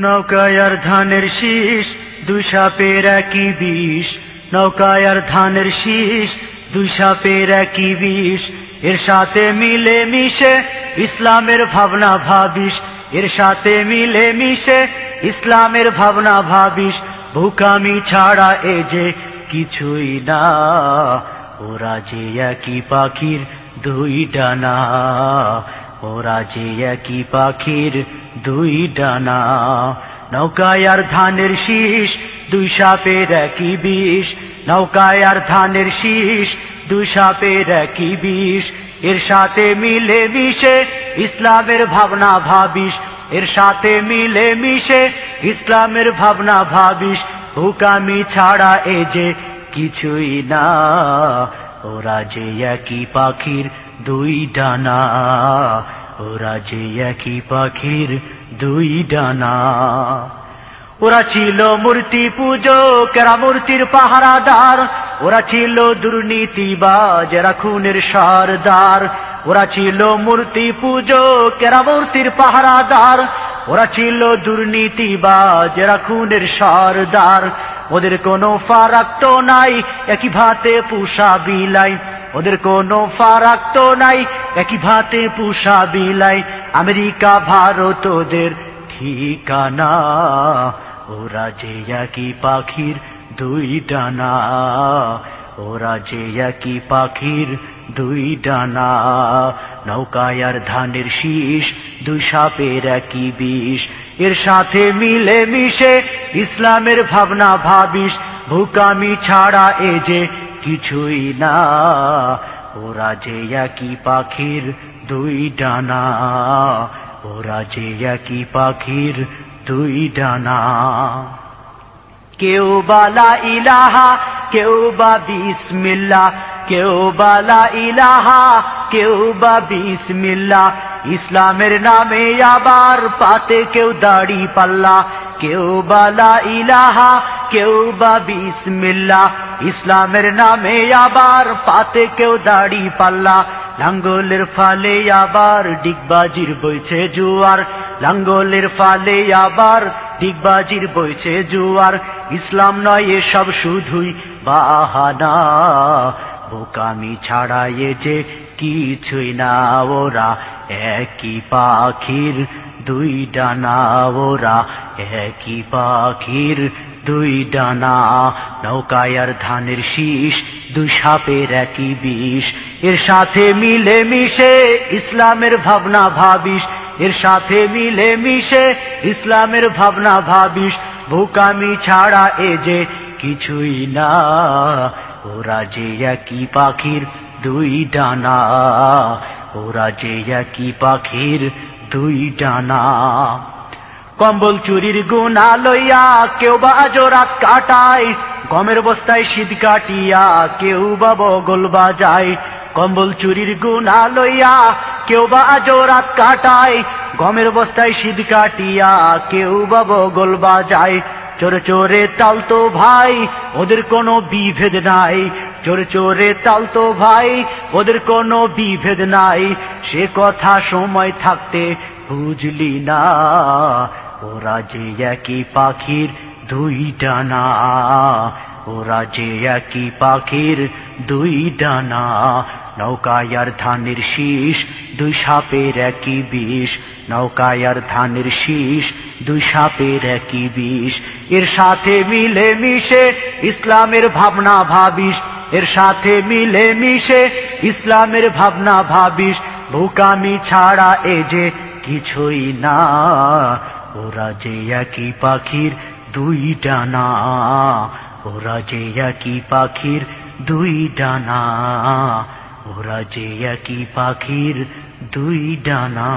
নৌকায় আর ধানের শীষ, দুই সাপের একই বিষ। নৌকায় আর ধানের শীষ, দুই সাপের একই বিষ। এর সাথে মিলে মিশে ইসলামের ভাবনা ভাবিস। এর সাথে মিলে মিশে ইসলামের ভাবনা ভাবিস। ভুকামি ছাড়া এ যে কিছুই না। ওরা যে একই পাখির দুই ডানা। ওরা যে একই পাখির দুই ডানা? নৌকায় আর ধানের শীষ, দুই সাপের একই বিষ। নৌকায় আর ধানের শীষ, দুই সাপের একই বিষ। এর সাথে মিলে মিশে ইসলামের ভাবনা ভাবিস। এর সাথে মিলে মিশে ইসলামের ভাবনা ভাবিস। হুকামি ছাড়া এ যে কিছুই না। ওরা যে একই পাখির দুই ডানা ওরা যে একই পাখির দুই ডানা। ওরা ছিল মূর্তি পুজো, কেরা মূর্তির পাহারাদার। ওরা ছিল দুর্নীতিবাজ, এরা খুনের সারদার। ওরা ছিল মূর্তি পুজো, কেরা মূর্তির পাহারাদার। ওরা ছিল দুর্নীতিবাজ, এরা খুনের সরদার। ওদের কোনো ফারাক তো নাই, একই ভাতে পুষা বিলাই। ওদের কোনো ফারাক তো নাই, একই ভাতে পুষা বিলাই। আমেরিকা, ভারত, ওদের ঠিকানা। ওরা যে একই পাখির দুই ডানা। ওরা যে একই পাখির দুই ডানা, নৌকায় আর ধানের শীষ, দুই সাপের একই বিষ। এর সাথে মিলে মিশে ইসলামের ভাবনা ভাবিস ভুকামি ছাড়া এ যে কিছুই না। ওরা যে একই পাখির দুই ডানা, ওরা যে একই পাখির দুই ডানা। কেউ বালা ইলাহা কেউ বা বিসমিল্লা কেউ বালা ইলাহা কেউ বা বিসমিল্লা ইসলামের নামে আবার পাতে কেউ দাড়ি পাল্লা কেউ বালা ইলাহা কেউ বা বিসমিল্লা ইসলামের নামে আবার পাতে কেউ দাড়ি পাল্লা, লাঙ্গলের ফালে আবার ডিগবাজির বইছে জুয়ার। লাঙ্গলের ফালে আবার ডিগবাজির বইছে জুয়ার। ইসলাম নয় এসব শুধুই বাহানা। বোকামি ছাড়াইয়ে যে কিছুই না ওরা, একই পাখির দুই ডানা ওরা, একই পাখির দুই ডানা। নৌকায় আর ধানের শীষ, দুই সাপের একই বিষ। এর সাথে মিলে মিশে ইসলামের ভাবনা ভাবিস। এর সাথে মিলে মিশে ইসলামের ভাবনা ভাবিস। বোকামি ছাড়া এ যে কিছুই না। ওরা যে একই পাখির দুই ডানা। ওরা যে একই পাখির দুই ডানা। কম্বল চুরির গুণা লইয়া কেউ বা জোরাত কাটায়। গমের বস্তায় শীত কাটিয়া কেউ বা বগল বাজায়। কম্বল চুরির গুণা লইয়া কেউ বা জোরাত কাটায়। গমের বস্তায় শীত কাটিয়া কেউ বা বগল বাজায়। চোরে চোরে তালতো ভাই, ওদের কোনো বিভেদ নাই। চোরে চোরে তালতো ভাই, ওদের কোনো বিভেদ নাই। সে কথা সময় থাকতে বুঝলি না, ওরা যে একই পাখির দুই ডানা ওরা যে একই পাখির দুই ডানা নৌকায় আর ধানের শীষ দুই সাপের একই বিষ, নৌকায় আর ধানের শীষ, দুই সাপের একই বিষ। এর সাথে মিলে মিশে ইসলামের ভাবনা ভাবিস, এর সাথে মিলে মিশে ইসলামের ভাবনা ভাবিস। ভুকামি ছাড়া এ যে কিছুই না, ওরা যে একই পাখির দুই ডানা, ওরা যে একই পাখির দুই ডানা। ওরা যে একই পাখির দুই ডানা।